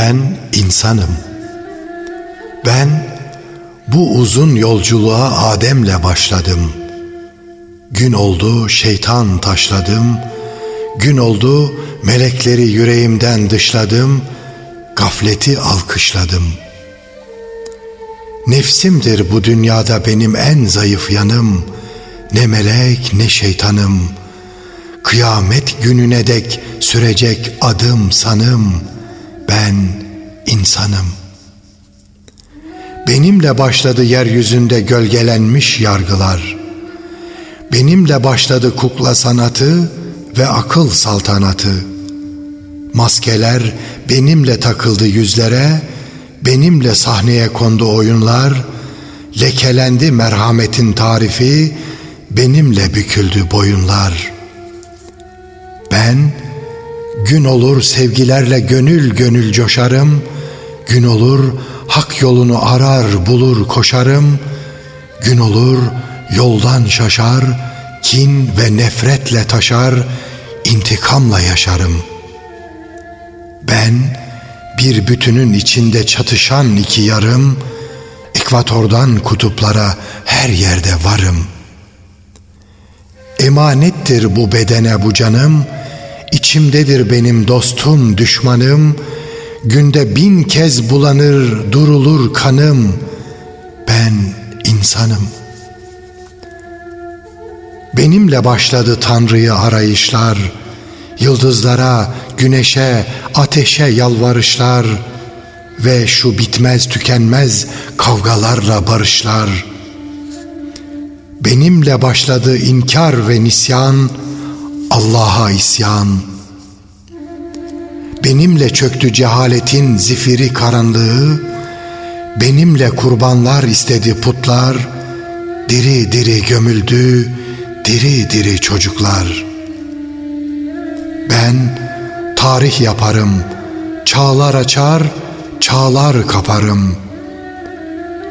Ben insanım. Ben bu uzun yolculuğa Adem'le başladım. Gün oldu şeytan taşladım. Gün oldu melekleri yüreğimden dışladım. Gafleti alkışladım. Nefsimdir bu dünyada benim en zayıf yanım. Ne melek ne şeytanım. Kıyamet gününe dek sürecek adım sanım. Ben insanım.'' Benimle başladı yeryüzünde gölgelenmiş yargılar. Benimle başladı kukla sanatı ve akıl saltanatı. Maskeler benimle takıldı yüzlere, benimle sahneye kondu oyunlar, lekelendi merhametin tarifi, benimle büküldü boyunlar. Ben gün olur sevgilerle gönül gönül coşarım, gün olur Hak yolunu arar bulur koşarım, gün olur yoldan şaşar, kin ve nefretle taşar, intikamla yaşarım. Ben bir bütünün içinde çatışan iki yarım, ekvatordan kutuplara her yerde varım. Emanettir bu bedene bu canım, içimdedir benim dostum, düşmanım, Günde bin kez bulanır durulur kanım. Ben insanım. Benimle başladı Tanrı'yı arayışlar. Yıldızlara, güneşe, ateşe yalvarışlar. Ve şu bitmez tükenmez kavgalarla barışlar. Benimle başladı inkar ve nisyan Allah'a isyan Benimle çöktü cehaletin zifiri karanlığı, benimle kurbanlar istedi putlar, diri diri gömüldü, diri diri çocuklar. Ben tarih yaparım, çağlar açar, çağlar kaparım.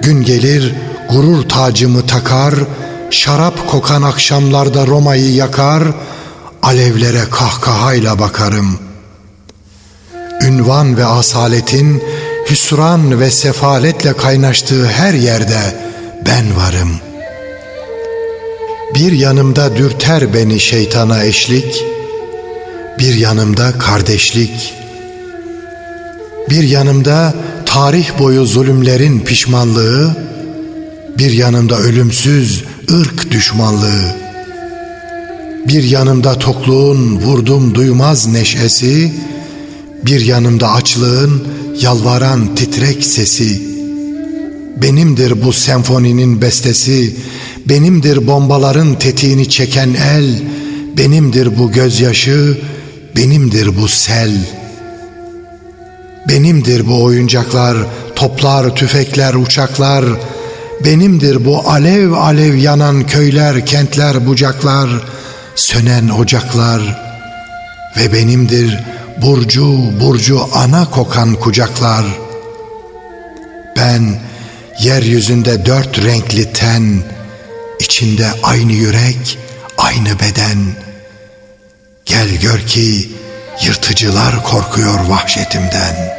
Gün gelir gurur tacımı takar, şarap kokan akşamlarda Roma'yı yakar, alevlere kahkahayla bakarım.'' ünvan ve asaletin hüsran ve sefaletle kaynaştığı her yerde ben varım. Bir yanımda dürter beni şeytana eşlik, bir yanımda kardeşlik, bir yanımda tarih boyu zulümlerin pişmanlığı, bir yanımda ölümsüz ırk düşmanlığı, bir yanımda tokluğun vurdum duymaz neşesi, bir yanımda açlığın yalvaran titrek sesi. Benimdir bu senfoninin bestesi, benimdir bombaların tetiğini çeken el, benimdir bu gözyaşı, benimdir bu sel. Benimdir bu oyuncaklar, toplar, tüfekler, uçaklar, benimdir bu alev alev yanan köyler, kentler, bucaklar, sönen ocaklar ve benimdir bu burcu burcu ana kokan kucaklar. Ben yeryüzünde dört renkli ten, içinde aynı yürek, aynı beden. Gel gör ki yırtıcılar korkuyor vahşetimden.''